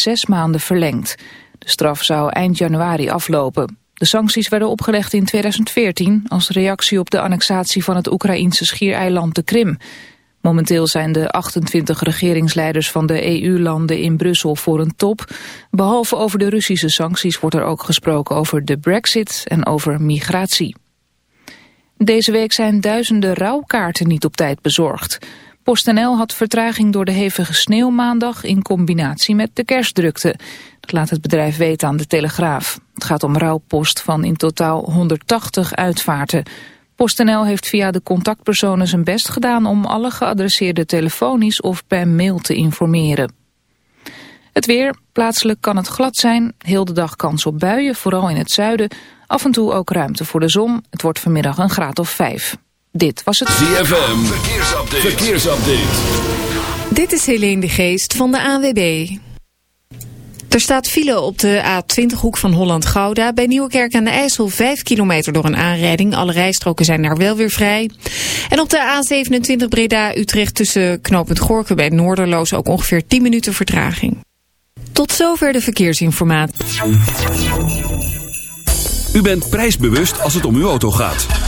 zes maanden verlengd. De straf zou eind januari aflopen. De sancties werden opgelegd in 2014 als reactie op de annexatie van het Oekraïense schiereiland de Krim. Momenteel zijn de 28 regeringsleiders van de EU-landen in Brussel voor een top. Behalve over de Russische sancties wordt er ook gesproken over de brexit en over migratie. Deze week zijn duizenden rouwkaarten niet op tijd bezorgd. PostNL had vertraging door de hevige sneeuw maandag in combinatie met de kerstdrukte. Dat laat het bedrijf weten aan de Telegraaf. Het gaat om rouwpost van in totaal 180 uitvaarten. PostNL heeft via de contactpersonen zijn best gedaan om alle geadresseerden telefonisch of per mail te informeren. Het weer, plaatselijk kan het glad zijn, heel de dag kans op buien, vooral in het zuiden. Af en toe ook ruimte voor de zon, het wordt vanmiddag een graad of vijf. Dit was het ZFM, verkeersupdate. verkeersupdate. Dit is Helene de Geest van de AWB. Er staat file op de A20-hoek van Holland-Gouda. Bij Nieuwekerk aan de IJssel 5 kilometer door een aanrijding. Alle rijstroken zijn daar wel weer vrij. En op de A27 Breda-Utrecht tussen knooppunt Gorken bij Noorderloos ook ongeveer 10 minuten vertraging. Tot zover de verkeersinformatie. U bent prijsbewust als het om uw auto gaat.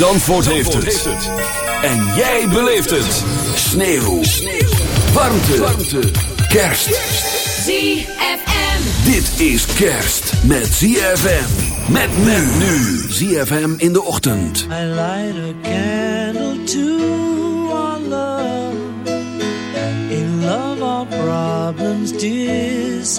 Zandvoort, heeft, het. En jij beleeft het. Sneeuw. Warmte. Warmte. Kerst. ZFM. Dit is kerst met ZFM. Met men nu. ZFM in de ochtend. I light a candle to our love. In love, our problems disappear.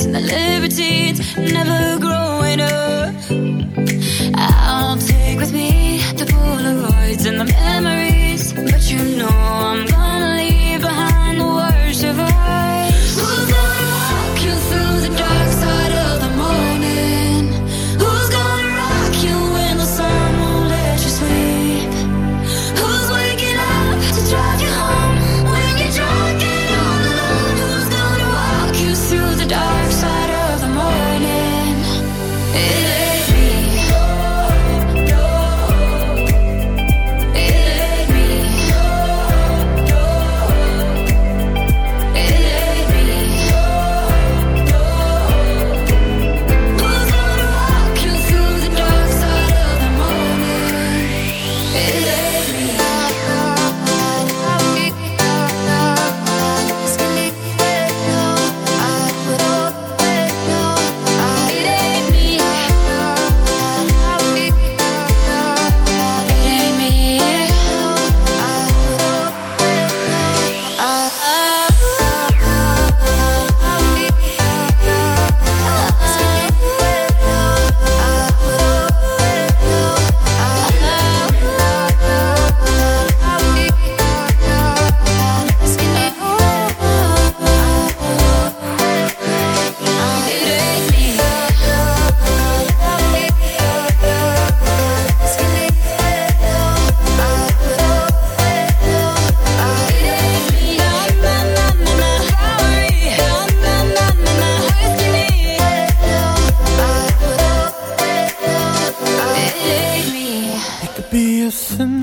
and the liberties, never growing up. I'll take with me the Polaroids and the memories, but you know I'm.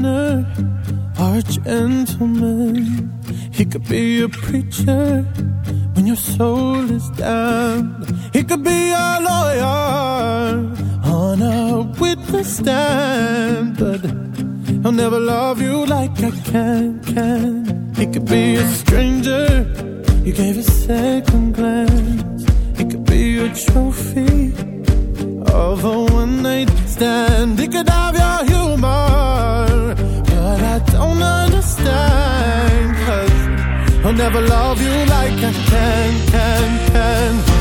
sinner or gentleman. He could be a preacher when your soul is down. He could be a lawyer on a witness stand, but I'll never love you like I can. Can he could be a stranger you gave a second glance? He could be a trophy of a one night stand. They could have your humor, but I don't understand. Cause I'll never love you like I can, can, can.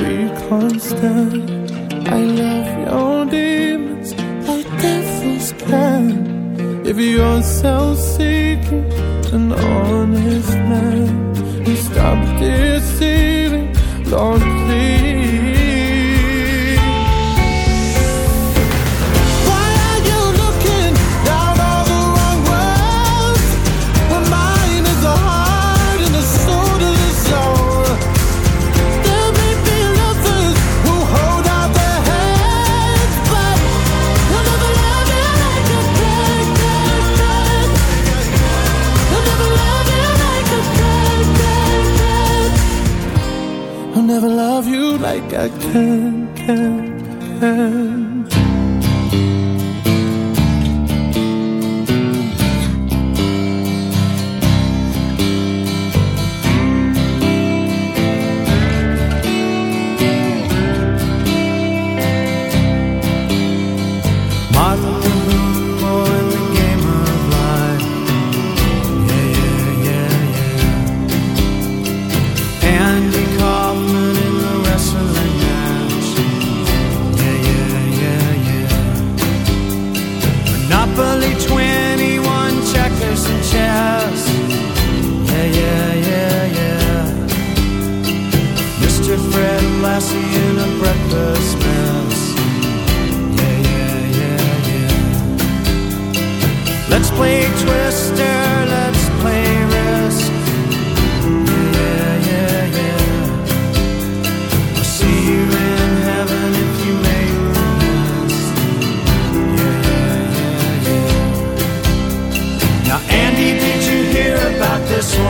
be constant. I love your demons like devils can. If you're self seeking, an honest man, and stop deceiving, Lord, please. I can't, can't, can't. this one.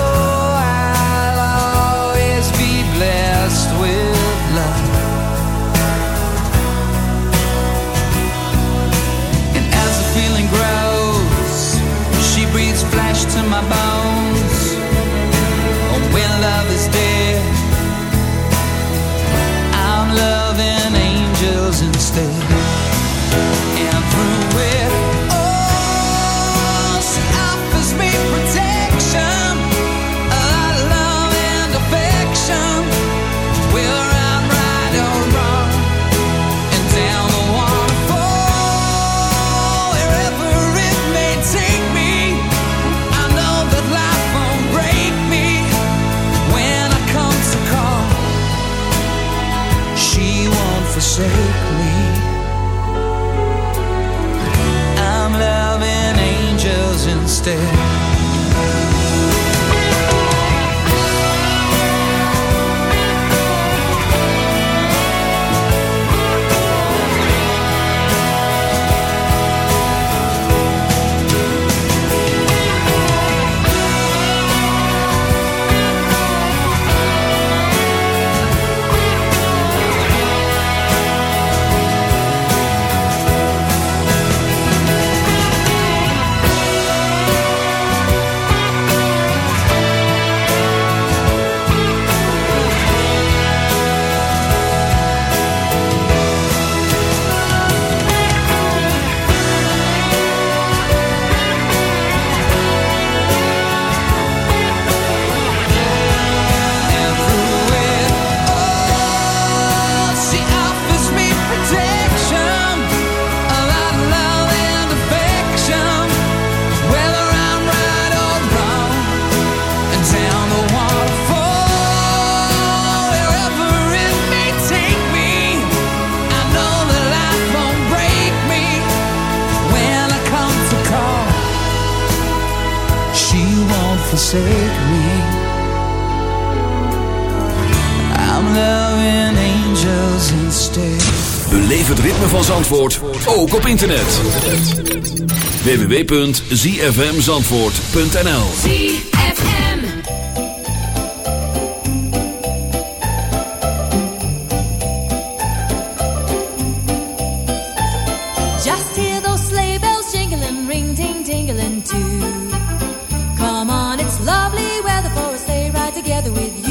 Instead. Ook op internet. www.zfmzandvoort.nl Just hear those sleigh bells jingling, ring ting tingling too. Come on, it's lovely weather for a sleigh ride together with you.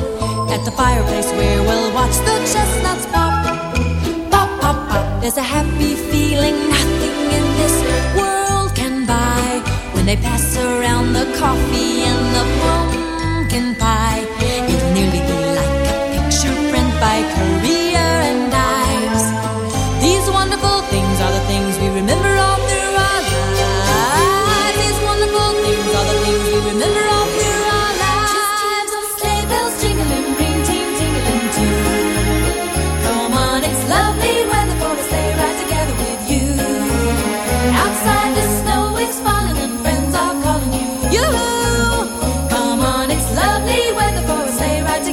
At the fireplace where we'll watch the chestnuts pop. Pop, pop, pop. There's a happy feeling nothing in this world can buy. When they pass around the coffee and the pumpkin pie.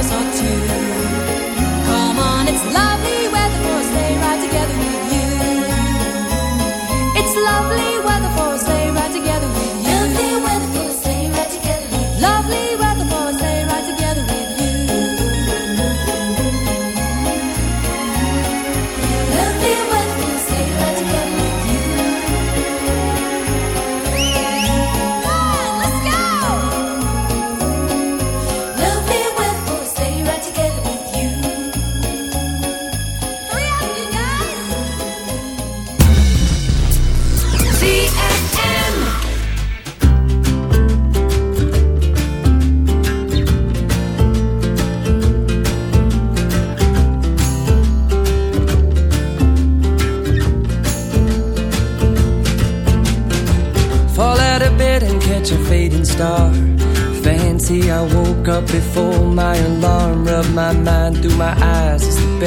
chorus or two.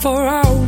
for our.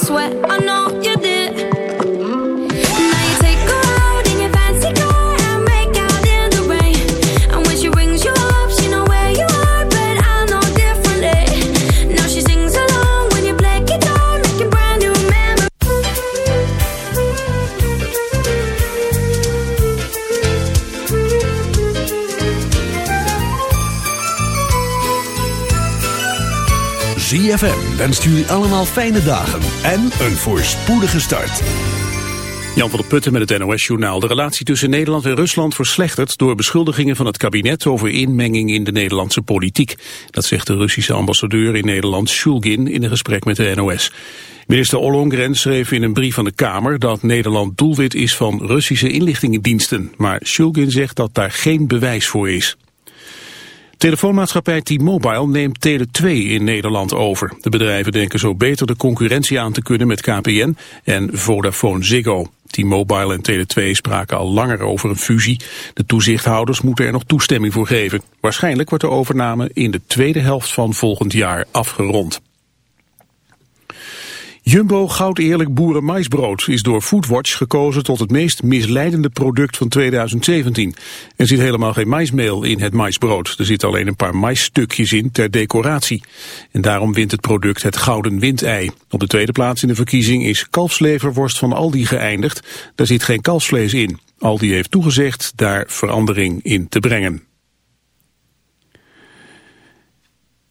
sweat. I know you did. ZFM wenst jullie allemaal fijne dagen en een voorspoedige start. Jan van der Putten met het NOS-journaal. De relatie tussen Nederland en Rusland verslechtert door beschuldigingen van het kabinet over inmenging in de Nederlandse politiek. Dat zegt de Russische ambassadeur in Nederland, Shulgin, in een gesprek met de NOS. Minister Ollongren schreef in een brief van de Kamer dat Nederland doelwit is van Russische inlichtingendiensten. Maar Shulgin zegt dat daar geen bewijs voor is. Telefoonmaatschappij T-Mobile neemt Tele2 in Nederland over. De bedrijven denken zo beter de concurrentie aan te kunnen met KPN en Vodafone Ziggo. T-Mobile en Tele2 spraken al langer over een fusie. De toezichthouders moeten er nog toestemming voor geven. Waarschijnlijk wordt de overname in de tweede helft van volgend jaar afgerond. Jumbo Goud Eerlijk Boerenmaisbrood is door Foodwatch gekozen tot het meest misleidende product van 2017. Er zit helemaal geen maismeel in het maisbrood. Er zitten alleen een paar maisstukjes in ter decoratie. En daarom wint het product het Gouden Windei. Op de tweede plaats in de verkiezing is kalfsleverworst van Aldi geëindigd. Daar zit geen kalfsvlees in. Aldi heeft toegezegd daar verandering in te brengen.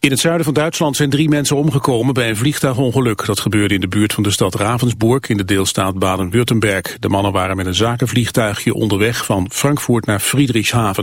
In het zuiden van Duitsland zijn drie mensen omgekomen bij een vliegtuigongeluk. Dat gebeurde in de buurt van de stad Ravensburg in de deelstaat Baden-Württemberg. De mannen waren met een zakenvliegtuigje onderweg van Frankfurt naar Friedrichshaven.